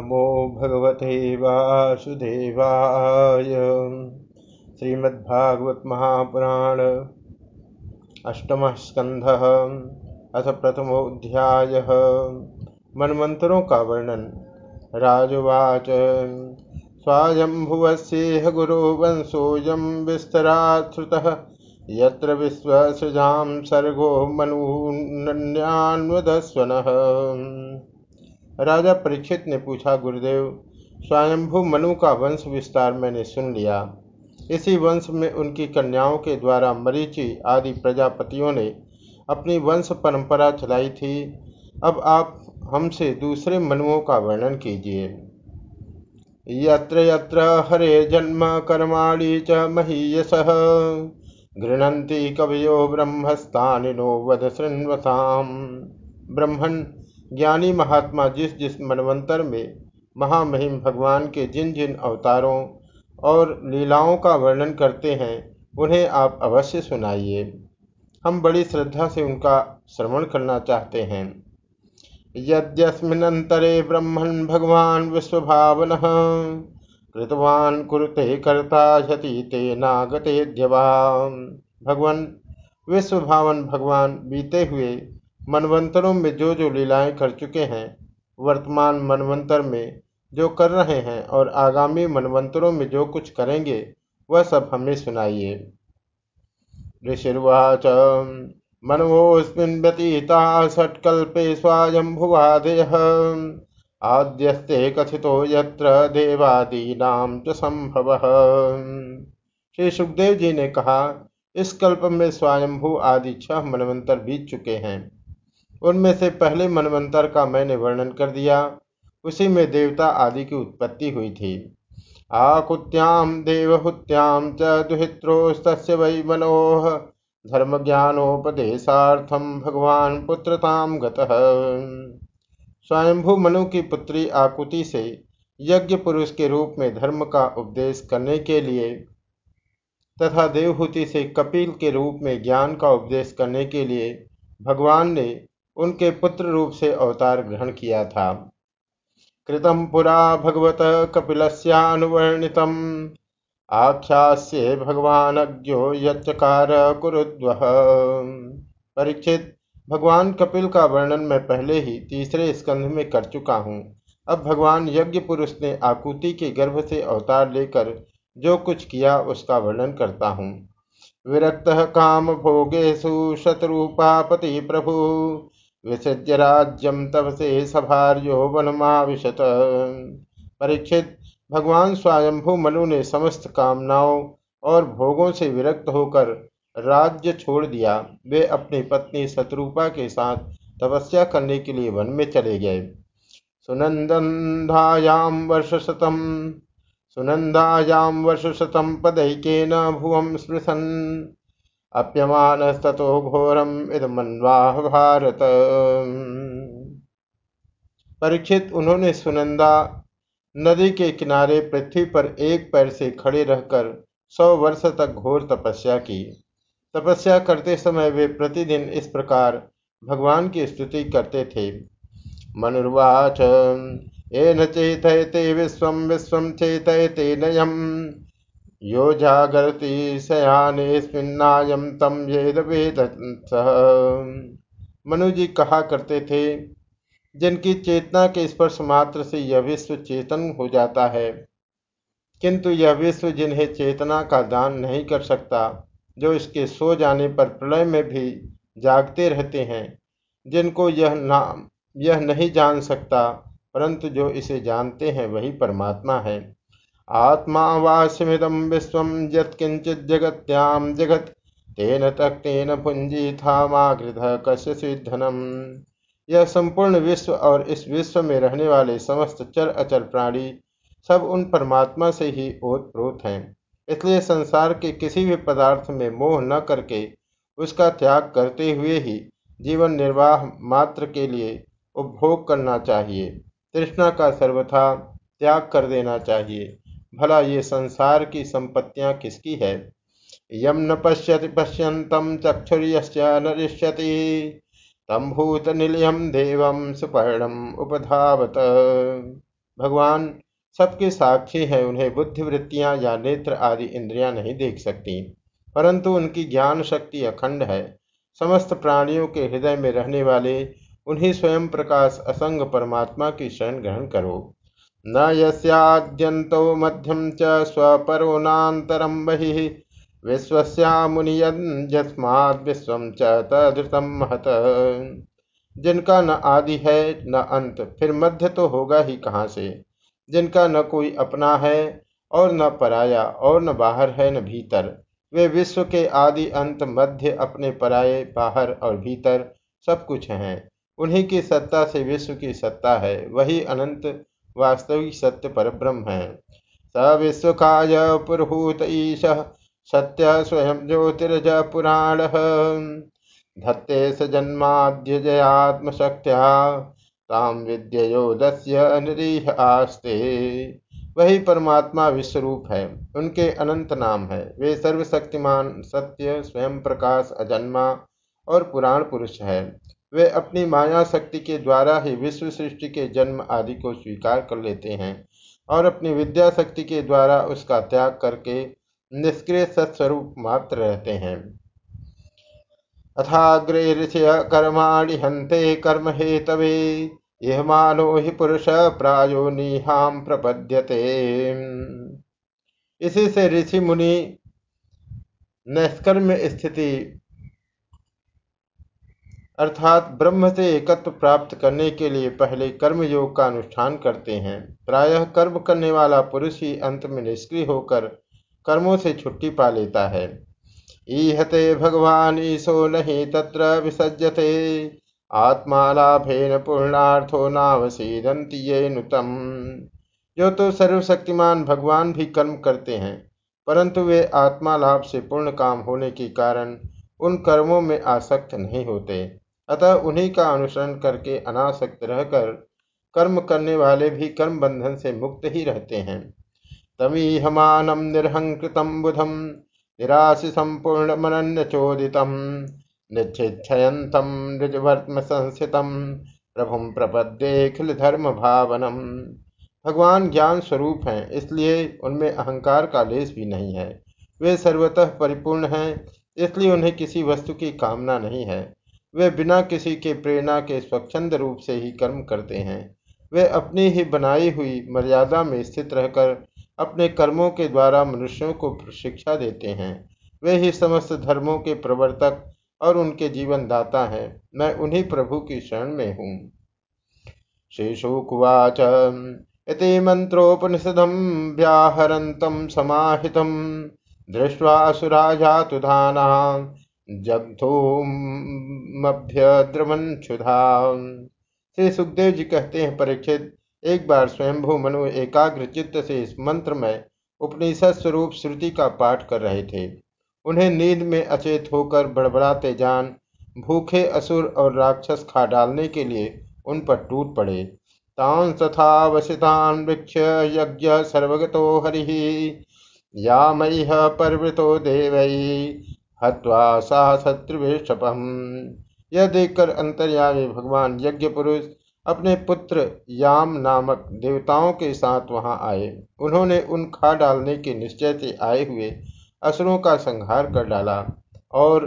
नमो भगवते वासुदेवाय। श्रीमद्भागवत महापुराण अष्टम स्कंध अथ प्रथमोध्याय। मनमंत्रों का वर्णन। राजवाच। स्वायंभुवस्येह गुरुवंशोऽयं विस्तराश्रुतः। यत्र विश्वसृजां सर्गो मनून्यान्वदस्वनः राजा परीक्षित ने पूछा, गुरुदेव स्वयंभू मनु का वंश विस्तार मैंने सुन लिया। इसी वंश में उनकी कन्याओं के द्वारा मरीचि आदि प्रजापतियों ने अपनी वंश परंपरा चलाई थी। अब आप हमसे दूसरे मनुओं का वर्णन कीजिए। यत्र यत्र हरे जन्म कर्माणि च महीयस। गृणंती कवयो ब्रह्मस्तानिनो वध ब्रह्मण ज्ञानी महात्मा जिस जिस मनवंतर में महामहिम भगवान के जिन जिन अवतारों और लीलाओं का वर्णन करते हैं, उन्हें आप अवश्य सुनाइए। हम बड़ी श्रद्धा से उनका श्रवण करना चाहते हैं। यद्यस्मिन्नंतरे ब्रह्मण भगवान विश्व विश्वभावन, कृतवान कुरुते कर्ता झति ते नागते भगवान, विश्वभावन भगवान बीते हुए मनवंतरों में जो जो लीलाएँ कर चुके हैं, वर्तमान मनवंतर में जो कर रहे हैं और आगामी मनवंतरों में जो कुछ करेंगे, वह सब हमें सुनाइए। ऋषिर्वाच मनवोस्मिन् व्यतीता षट्कल्पे स्वायम्भुवादय आद्यस्ते कथितो यत्र देवादीनाम च संभव। श्री सुखदेव जी ने कहा, इस कल्प में स्वयंभू आदि छह मनवंतर बीत चुके हैं। उनमें से पहले मनवंतर का मैंने वर्णन कर दिया। उसी में देवता आदि की उत्पत्ति हुई थी। आकुत्याम देवहुत्याम च दुहित्रोस्त वै मनोह धर्म ज्ञानोपदेशार्थम भगवान पुत्रताम गतः। स्वयंभू मनु की पुत्री आकुति से यज्ञ पुरुष के रूप में धर्म का उपदेश करने के लिए तथा देवहूति से कपिल के रूप में ज्ञान का उपदेश करने के लिए भगवान ने उनके पुत्र रूप से अवतार ग्रहण किया था। कृतम पुरा भगवत कपिलस्यानुवर्णित आख्यास्य भगवान अज्ञो यचकार कुरुद्व। परीक्षित, भगवान कपिल का वर्णन मैं पहले ही तीसरे स्कंध में कर चुका हूँ। अब भगवान यज्ञ पुरुष ने आकुति के गर्भ से अवतार लेकर जो कुछ किया उसका वर्णन करता हूँ। विरक्त काम भोगेशु शत्रुपापति प्रभु। विसृज्य राज्यम तब से सभार्यो वनमाविशत। परीक्षित, भगवान स्वयंभू मनु ने समस्त कामनाओं और भोगों से विरक्त होकर राज्य छोड़ दिया। वे अपनी पत्नी शत्रुपा के साथ तपस्या करने के लिए वन में चले गए। सुनंदंधायाम वर्ष शतम सुनंदायाम वर्ष शतम पदैकेन भुवम स्पृशन। अप्यमानस्ततो घोरम इदमन्वाह भारत। परीक्षित, उन्होंने सुनंदा, नदी के किनारे पृथ्वी पर एक पैर से खड़े रहकर सौ वर्ष तक घोर तपस्या की। तपस्या करते समय वे प्रतिदिन इस प्रकार भगवान की स्तुति करते थे। मनुर्वाच न चेतयते विश्व विश्व चेतयते नयम। यो जागरति शयानेस्मिन्नायम तम वेद वेद मनु जी कहा करते थे, जिनकी चेतना के स्पर्श मात्र से यह विश्व चेतन हो जाता है, किंतु यह विश्व जिन्हें चेतना का दान नहीं कर सकता, जो इसके सो जाने पर प्रलय में भी जागते रहते हैं, जिनको यह नाम, यह नहीं जान सकता, परंतु जो इसे जानते हैं वही परमात्मा है। आत्मा वास्यमिदम विश्व यत्किंचित जगत्याम जगत, तेन तक्तेन पुंजी थामागृत कश्य सिद्धनम यह संपूर्ण विश्व और इस विश्व में रहने वाले समस्त चर अचर प्राणी सब उन परमात्मा से ही ओतप्रोत हैं। इसलिए संसार के किसी भी पदार्थ में मोह न करके उसका त्याग करते हुए ही जीवन निर्वाह मात्र के लिए उपभोग करना चाहिए। तृष्णा का सर्वथा त्याग कर देना चाहिए। भला ये संसार की संपत्तियाँ किसकी है? यम न पश्यति पश्यंतम चक्षुर्यश्च नरिष्यति तम भूत निलयम देवम सुपर्णम उपधावत। भगवान सबके साक्षी हैं, उन्हें बुद्धि वृत्तियाँ या नेत्र आदि इंद्रियाँ नहीं देख सकती, परंतु उनकी ज्ञान शक्ति अखंड है। समस्त प्राणियों के हृदय में रहने वाले, उन्हीं स्वयं प्रकाश असंग परमात्मा की शरण ग्रहण करो। न यद्यंतो मध्यम च स्वपरोनातरम बहि। विश्वस्या मुनियस्माद विश्व च महत। जिनका न आदि है, न अंत, फिर मध्य तो होगा ही कहाँ से? जिनका न कोई अपना है, और न पराया, और न बाहर है, न भीतर, वे विश्व के आदि अंत, मध्य, अपने पराये, बाहर और भीतर सब कुछ हैं। उन्हीं की सत्ता से विश्व की सत्ता है, वही अनंत वास्तविक सत्य पर ब्रह्म है। स विश्वकाय पुरहूत ईश, सत्य स्वयं ज्योतिरज पुराण। धत्ते स जन्माद्य जयात्मशक्त्या ताम विद्योदस्य निरीह आस्ते। वही परमात्मा विश्वरूप है, उनके अनंत नाम है। वे सर्वशक्तिमान, सत्य, स्वयं प्रकाश, अजन्मा और पुराण पुरुष है। वे अपनी माया शक्ति के द्वारा ही विश्व सृष्टि के जन्म आदि को स्वीकार कर लेते हैं और अपनी विद्या शक्ति के द्वारा उसका त्याग करके निष्क्रिय सत्स्वरूप मात्र रहते हैं। अथाग्रे ऋषय कर्माणि हंते कर्म हेतवे, यह मानो ही पुरुष प्रायो निहाम प्रपद्यते। इसी से ऋषि मुनि नैष्कर्म स्थिति अर्थात ब्रह्म से एकत्व प्राप्त करने के लिए पहले कर्म योग का अनुष्ठान करते हैं। प्रायः कर्म करने वाला पुरुष ही अंत में निष्क्रिय होकर कर्मों से छुट्टी पा लेता है। ईहते भगवान ईशो नहीं तत्र विसज्जते आत्मालाभेन पूर्णार्थो नावसीदंति ये नुतम। जो तो सर्वशक्तिमान भगवान भी कर्म करते हैं, परंतु वे आत्मा लाभ से पूर्ण काम होने के कारण उन कर्मों में आसक्त नहीं होते। अतः उन्हीं का अनुसरण करके अनासक्त रहकर कर्म करने वाले भी कर्म बंधन से मुक्त ही रहते हैं। तमीहमानम निर्हंकृतम बुधम, निराशि संपूर्ण मनन्य चोदितम निच्छिक्षयंतम निजवर्त्म संस्थितम प्रभु प्रपद्येखिल धर्म भावनम। भगवान ज्ञान स्वरूप हैं, इसलिए उनमें अहंकार का लेस भी नहीं है। वे सर्वतः परिपूर्ण हैं, इसलिए उन्हें किसी वस्तु की कामना नहीं है। वे बिना किसी के प्रेरणा के स्वच्छंद रूप से ही कर्म करते हैं। वे अपनी ही बनाई हुई मर्यादा में स्थित रहकर अपने कर्मों के द्वारा मनुष्यों को शिक्षा देते हैं। वे ही समस्त धर्मों के प्रवर्तक और उनके जीवन दाता हैं। मैं उन्हीं प्रभु की शरण में हूँ। शेषुकुवाच इति मंत्रोपनिषदम व्याहरन्तं समाहितं। दृष्ट्वा असुराजातुधाना जगधूमभ्यद्रमन क्षुधा श्री सुखदेव जी कहते हैं, परीक्षित, एक बार स्वयंभू मनु एकाग्र चित्त से इस मंत्र में उपनिषद स्वरूप श्रुति का पाठ कर रहे थे। उन्हें नींद में अचेत होकर बड़बड़ाते जान, भूखे, असुर और राक्षस खा डालने के लिए उन पर टूट पड़े। तान तथा वसितान वृक्ष यज्ञ सर्वगतो हरि। या मई परवृतो देव। हत्वा सा शत्रुवेशपम यह देखकर अंतर्यामी भगवान यज्ञ पुरुष अपने पुत्र याम नामक देवताओं के साथ वहाँ आए। उन्होंने उन खा डालने के निश्चय से आए हुए असुरों का संहार कर डाला और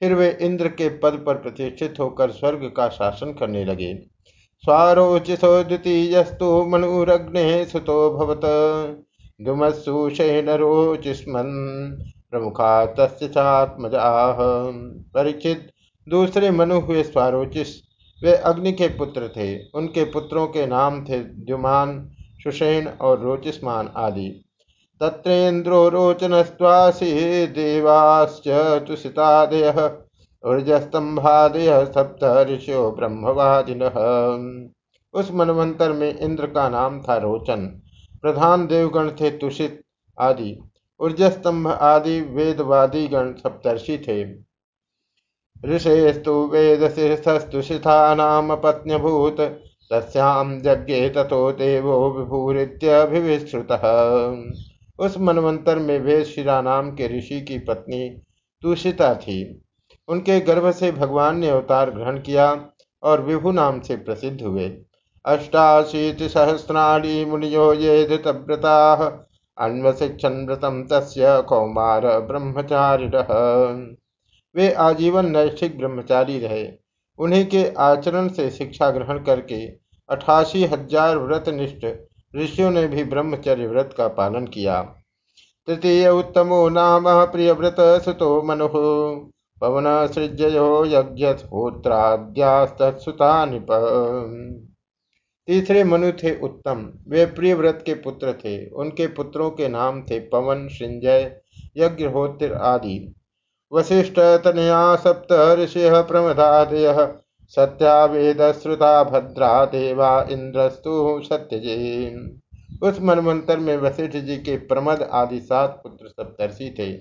फिर वे इंद्र के पद पर प्रतिष्ठित होकर स्वर्ग का शासन करने लगे। स्वारोचिसो द्वितीयस्तु मनुरग्ने सुतो भवत। दुमत्सुषेण रोचिस्मन प्रमुखा तस्त्मजाह परीक्षित दूसरे मनु हुए स्वारोचिस, वे अग्नि के पुत्र थे। उनके पुत्रों के नाम थे द्युमान, सुषेण और रोचिस्मान आदि। तत्रेन्द्रो रोचनस्वासी देवाश्च तुषितादयः ऊर्जस्तंभादय सप्त ऋषियो ब्रह्मवादिन। उस मनवंतर में इंद्र का नाम था रोचन। प्रधान देवगण थे तुषित आदि। ऊर्जस्तंभ आदि वेदवादी गण सप्तर्षि थे। ऋषेस्तु वेद शीर्षस्तुषिता नाम पत्न्यभूत तस्याम यज्ञे तथो देवो विभूरित्यभिविश्रुतः उस मनवंतर में वेद शिरा नाम के ऋषि की पत्नी तुषिता थी। उनके गर्भ से भगवान ने अवतार ग्रहण किया और विभु नाम से प्रसिद्ध हुए। अष्टाशीति सहस्राणी मुनियो ये धृतव्रताः अन्वशिक्षण व्रतम तस्य कौमार ब्रह्मचारिणः वे आजीवन नैष्ठिक ब्रह्मचारी रहे। उन्हीं के आचरण से शिक्षा ग्रहण करके अठासी हज़ार व्रतनिष्ठ ऋषियों ने भी ब्रह्मचर्य व्रत का पालन किया। तृतीय उत्तमो नाम प्रियव्रत सुतो मनु। पवन सृजयो यज्ञोत्राद्यास्तुता निप तीसरे मनु थे उत्तम। वे प्रियव्रत के पुत्र थे। उनके पुत्रों के नाम थे पवन, सिंजय, यज्ञहोत्र आदि। वशिष्ठ तनया सप्त ऋषि प्रमदादय। सत्या वेद श्रुता भद्रा देवा इंद्रस्तु सत्यजी उस मनमंत्र में वशिष्ठ जी के प्रमद आदि सात पुत्र सप्तर्षि थे।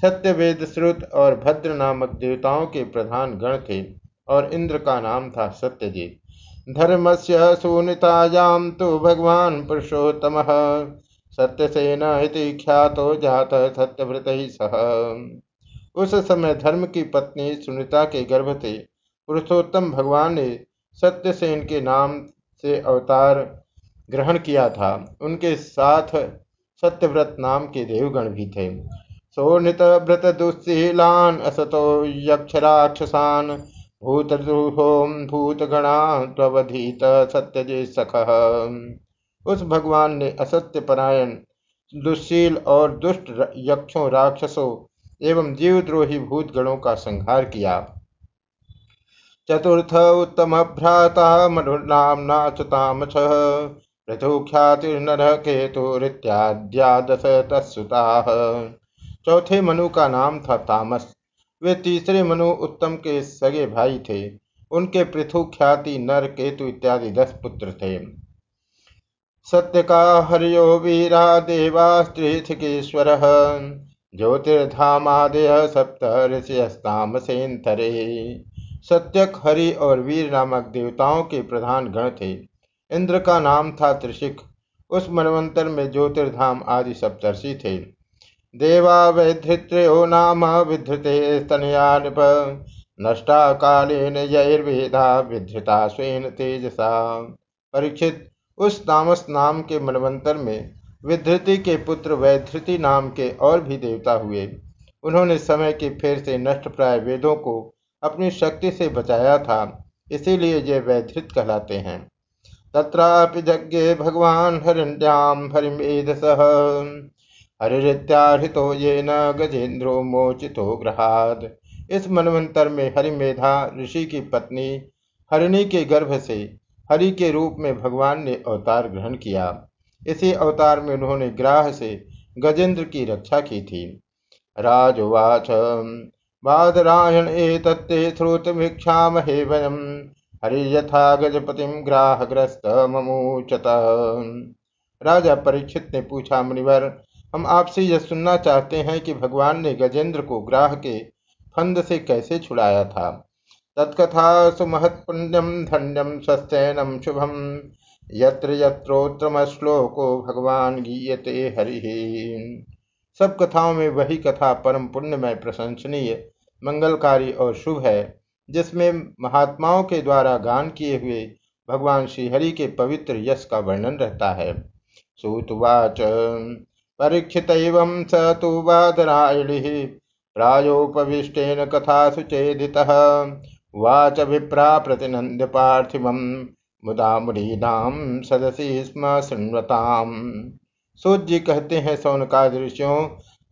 सत्य वेद श्रुत और भद्र नामक देवताओं के प्रधान गण थे और इंद्र का नाम था सत्यजीत। धर्म से सुनितायाम तो भगवान पुरुषोत्तम। सत्यसेन ख्यातो जात सत्यव्रत ही सह। उस समय धर्म की पत्नी सुनिता के गर्भ से पुरुषोत्तम भगवान ने सत्यसेन के नाम से अवतार ग्रहण किया था। उनके साथ सत्यव्रत नाम के देवगण भी थे। सोनित व्रत दुशीलान असतो यक्षराक्षसान भूतद्रुहोम भूतगणा त्वधीत सत्यजे सख। उस भगवान ने असत्य परायण, दुशील और दुष्ट यक्षों, राक्षसों एवं जीवद्रोही भूतगणों का संहार किया। चतुर्थ उत्तम भ्राता मनुर्नाम्ना च पृथुख्यातिर्नर केतुरित्याद्या दश तत्सुता। चौथे मनु का नाम था तामस। वे तीसरे मनु उत्तम के सगे भाई थे। उनके पृथु ख्याति, नर, केतु इत्यादि दस पुत्र थे। सत्य का हरियो वीरा देवा स्त्रीथिकेश्वर ज्योतिर्धामादय सप्त ऋषिस्तामसेन्तरे सत्यक, हरि और वीर नामक देवताओं के प्रधान गण थे। इंद्र का नाम था त्रिशिक उस मनवंतर में ज्योतिर्धाम आदि सप्तर्षि थे। देवा वैधृत्रो नाम विधृते स्तनया नृप नष्टा कालेन यैर्वेदा विधृता स्वेन तेजसा। परीक्षित, उस तामस नाम के मनवंतर में विधृति के पुत्र वैधृति नाम के और भी देवता हुए, उन्होंने समय के फेर से नष्ट प्राय वेदों को अपनी शक्ति से बचाया था, इसीलिए ये वैधृत कहलाते हैं। तत्रापि जज्ञे भगवान हरिण्याम हरिमेधसः। हरित्याहितो ये न गजेन्द्रो मोचितो ग्रहाद इस मनवंतर में हरिमेधा ऋषि की पत्नी हरिणी के गर्भ से हरि के रूप में भगवान ने अवतार ग्रहण किया। इसी अवतार में उन्होंने ग्राह से गजेंद्र की रक्षा की थी। राजवाच, बादरायण एतत्ते श्रोतमीक्षामहे वयम हरि यथा गजपतिम ग्राहग्रस्त ममूचत। राजा परीक्षित ने पूछा, मुनिवर हम आपसे यह सुनना चाहते हैं कि भगवान ने गजेंद्र को ग्राह के फंद से कैसे छुड़ाया था। तत्कथा सुमहत्पुण्यम धन्यम सस्तेनम शुभम यत्र यत्रोत्रम श्लोको भगवान गीयते हरि। सब कथाओं में वही कथा परम पुण्यमय प्रशंसनीय, मंगलकारी और शुभ है, जिसमें महात्माओं के द्वारा गान किए हुए भगवान श्रीहरि के पवित्र यश का वर्णन रहता है। सुतवाच परीक्षित स तो बादरायणि प्रायोपविष्टेन कथा सुचेदित। वाच विप्रा प्रतिनंद पार्थिव। मुदा मुनीनाम सदसी स्म शृण्वताम। सूत जी कहते हैं सौनका दृश्यों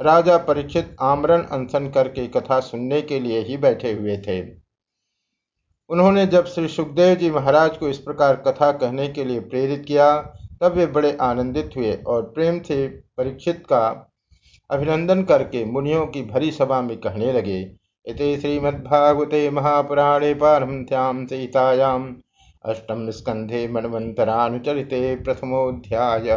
राजा परीक्षित आमरण अनशन करके कथा सुनने के लिए ही बैठे हुए थे। उन्होंने जब श्री सुखदेव जी महाराज को इस प्रकार कथा कहने के लिए प्रेरित किया तब वे बड़े आनंदित हुए और प्रेम से परीक्षित का अभिनंदन करके मुनियों की भरी सभा में कहने लगे, इति श्रीमद्भागवते महापुराणे पारमथ्याम सीतायाम अष्टम स्कंधे मनवंतरानुचरिते प्रथमोध्याय